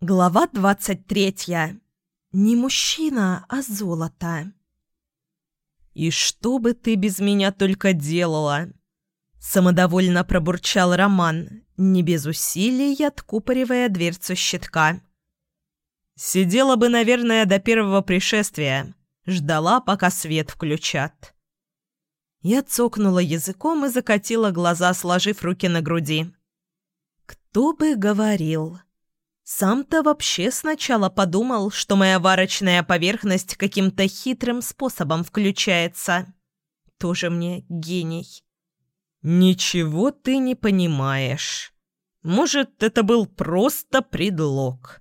Глава двадцать третья. Не мужчина, а золото. «И что бы ты без меня только делала?» Самодовольно пробурчал Роман, не без усилий откупоривая дверцу щитка. «Сидела бы, наверное, до первого пришествия. Ждала, пока свет включат». Я цокнула языком и закатила глаза, сложив руки на груди. «Кто бы говорил?» Сам-то вообще сначала подумал, что моя варочная поверхность каким-то хитрым способом включается. Тоже мне гений. «Ничего ты не понимаешь. Может, это был просто предлог?»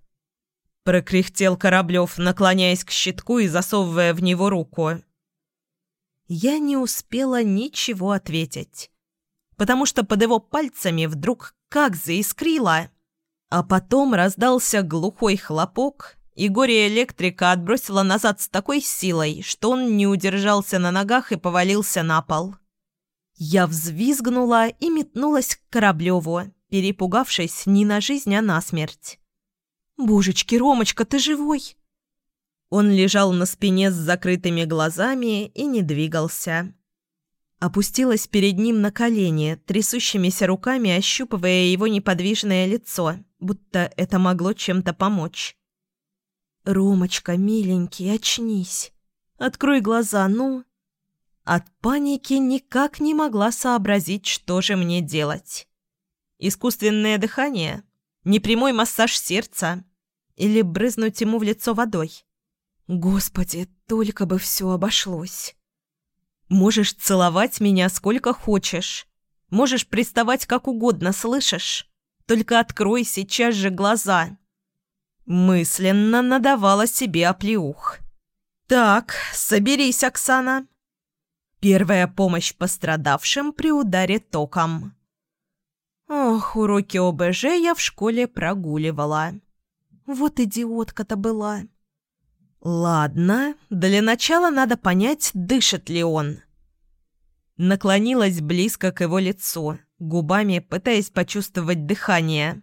Прокряхтел Кораблев, наклоняясь к щитку и засовывая в него руку. Я не успела ничего ответить, потому что под его пальцами вдруг как заискрило. А потом раздался глухой хлопок, и горе-электрика отбросила назад с такой силой, что он не удержался на ногах и повалился на пол. Я взвизгнула и метнулась к Кораблеву, перепугавшись не на жизнь, а на смерть. «Божечки, Ромочка, ты живой?» Он лежал на спине с закрытыми глазами и не двигался. Опустилась перед ним на колени, трясущимися руками ощупывая его неподвижное лицо, будто это могло чем-то помочь. «Ромочка, миленький, очнись. Открой глаза, ну!» От паники никак не могла сообразить, что же мне делать. Искусственное дыхание? Непрямой массаж сердца? Или брызнуть ему в лицо водой? Господи, только бы все обошлось. Можешь целовать меня сколько хочешь. Можешь приставать как угодно, слышишь? Только открой сейчас же глаза. Мысленно надавала себе оплеух. Так, соберись, Оксана. Первая помощь пострадавшим при ударе током. Ох, уроки ОБЖ я в школе прогуливала. Вот идиотка-то была. Ладно, для начала надо понять, дышит ли он. Наклонилась близко к его лицу, губами пытаясь почувствовать дыхание.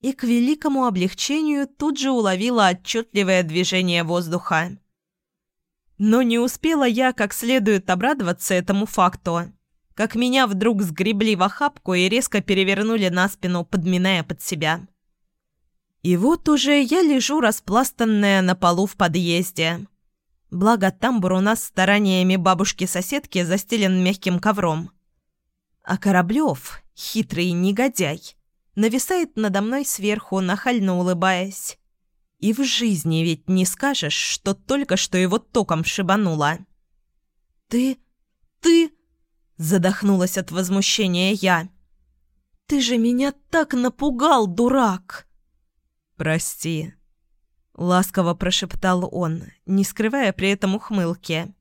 И к великому облегчению тут же уловила отчетливое движение воздуха. Но не успела я как следует обрадоваться этому факту, как меня вдруг сгребли в охапку и резко перевернули на спину, подминая под себя. И вот уже я лежу распластанная на полу в подъезде. Благо тамбур у нас стараниями бабушки-соседки застелен мягким ковром. А Кораблев, хитрый негодяй, нависает надо мной сверху, нахально улыбаясь. И в жизни ведь не скажешь, что только что его током шибануло. «Ты... ты...» — задохнулась от возмущения я. «Ты же меня так напугал, дурак!» «Прости», — ласково прошептал он, не скрывая при этом ухмылки.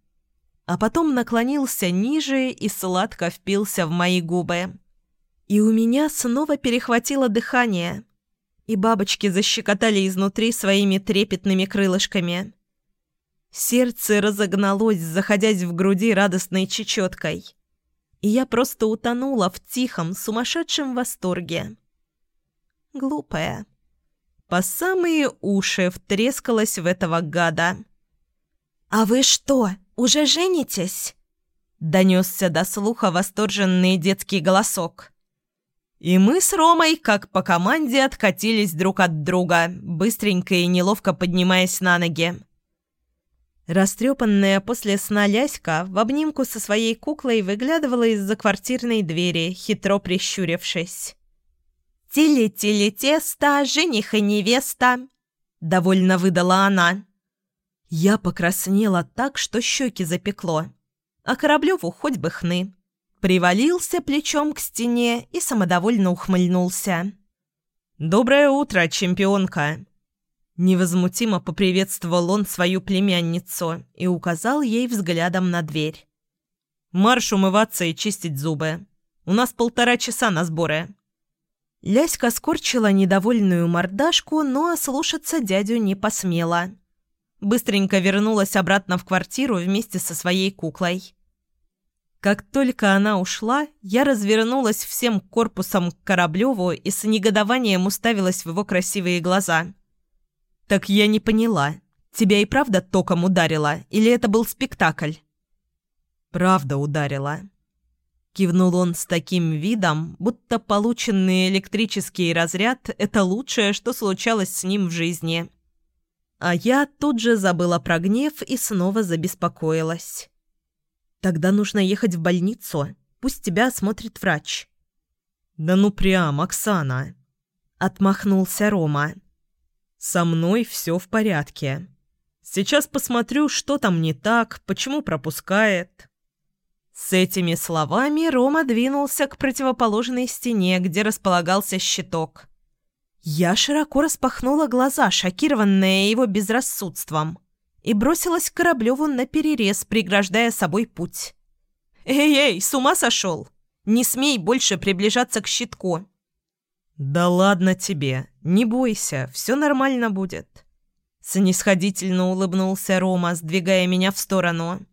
А потом наклонился ниже и сладко впился в мои губы. И у меня снова перехватило дыхание, и бабочки защекотали изнутри своими трепетными крылышками. Сердце разогналось, заходясь в груди радостной чечеткой. И я просто утонула в тихом, сумасшедшем восторге. Глупая по самые уши втрескалась в этого гада. «А вы что, уже женитесь?» Донесся до слуха восторженный детский голосок. И мы с Ромой, как по команде, откатились друг от друга, быстренько и неловко поднимаясь на ноги. Растрепанная после сна Ляська в обнимку со своей куклой выглядывала из-за квартирной двери, хитро прищурившись. «Тили-тили-тесто, жених и невеста», — довольно выдала она. Я покраснела так, что щеки запекло, а Кораблеву хоть бы хны. Привалился плечом к стене и самодовольно ухмыльнулся. «Доброе утро, чемпионка!» Невозмутимо поприветствовал он свою племянницу и указал ей взглядом на дверь. «Марш умываться и чистить зубы. У нас полтора часа на сборы». Ляська скорчила недовольную мордашку, но ослушаться дядю не посмела. Быстренько вернулась обратно в квартиру вместе со своей куклой. Как только она ушла, я развернулась всем корпусом к Кораблеву и с негодованием уставилась в его красивые глаза. «Так я не поняла, тебя и правда током ударило, или это был спектакль?» «Правда ударила», Кивнул он с таким видом, будто полученный электрический разряд – это лучшее, что случалось с ним в жизни. А я тут же забыла про гнев и снова забеспокоилась. «Тогда нужно ехать в больницу. Пусть тебя осмотрит врач». «Да ну прям, Оксана!» – отмахнулся Рома. «Со мной все в порядке. Сейчас посмотрю, что там не так, почему пропускает». С этими словами Рома двинулся к противоположной стене, где располагался щиток. Я широко распахнула глаза, шокированная его безрассудством, и бросилась к Кораблеву на перерез, преграждая собой путь. «Эй-эй, с ума сошел? Не смей больше приближаться к щитку!» «Да ладно тебе, не бойся, все нормально будет», — снисходительно улыбнулся Рома, сдвигая меня в сторону.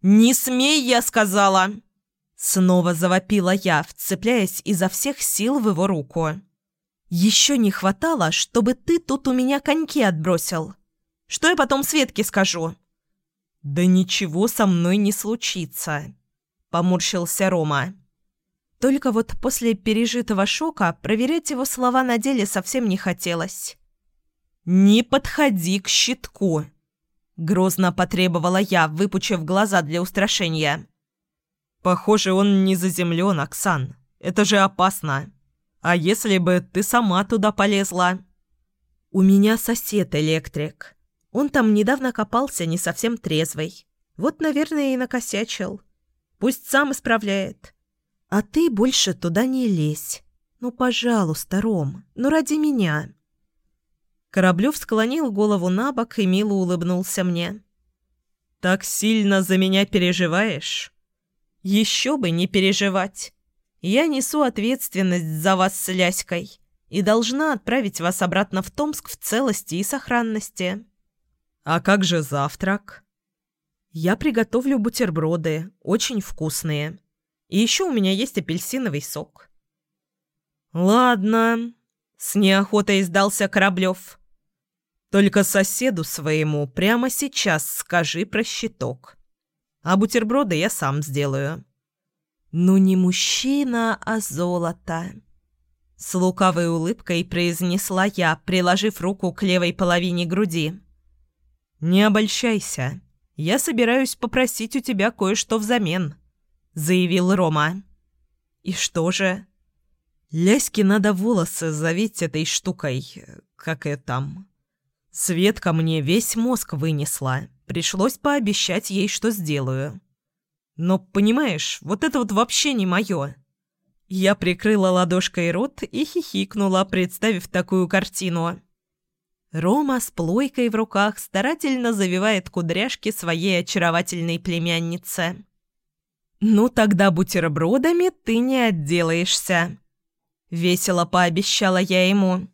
«Не смей, я сказала!» Снова завопила я, вцепляясь изо всех сил в его руку. «Еще не хватало, чтобы ты тут у меня коньки отбросил. Что я потом Светке скажу?» «Да ничего со мной не случится», — поморщился Рома. Только вот после пережитого шока проверять его слова на деле совсем не хотелось. «Не подходи к щитку!» Грозно потребовала я, выпучив глаза для устрашения. «Похоже, он не заземлен, Оксан. Это же опасно. А если бы ты сама туда полезла?» «У меня сосед электрик. Он там недавно копался не совсем трезвый. Вот, наверное, и накосячил. Пусть сам исправляет. А ты больше туда не лезь. Ну, пожалуйста, Ром, ну ради меня». Кораблев склонил голову на бок и мило улыбнулся мне. «Так сильно за меня переживаешь?» «Еще бы не переживать. Я несу ответственность за вас с Ляськой и должна отправить вас обратно в Томск в целости и сохранности». «А как же завтрак?» «Я приготовлю бутерброды, очень вкусные. И еще у меня есть апельсиновый сок». «Ладно», — с неохотой сдался Кораблев. Только соседу своему прямо сейчас скажи про щиток. А бутерброды я сам сделаю». «Ну не мужчина, а золото!» С лукавой улыбкой произнесла я, приложив руку к левой половине груди. «Не обольщайся. Я собираюсь попросить у тебя кое-что взамен», — заявил Рома. «И что же?» «Ляське надо волосы завить этой штукой, как и там». Светка мне весь мозг вынесла. Пришлось пообещать ей, что сделаю. Но, понимаешь, вот это вот вообще не мое. Я прикрыла ладошкой рот и хихикнула, представив такую картину. Рома с плойкой в руках старательно завивает кудряшки своей очаровательной племяннице. «Ну тогда бутербродами ты не отделаешься», — весело пообещала я ему.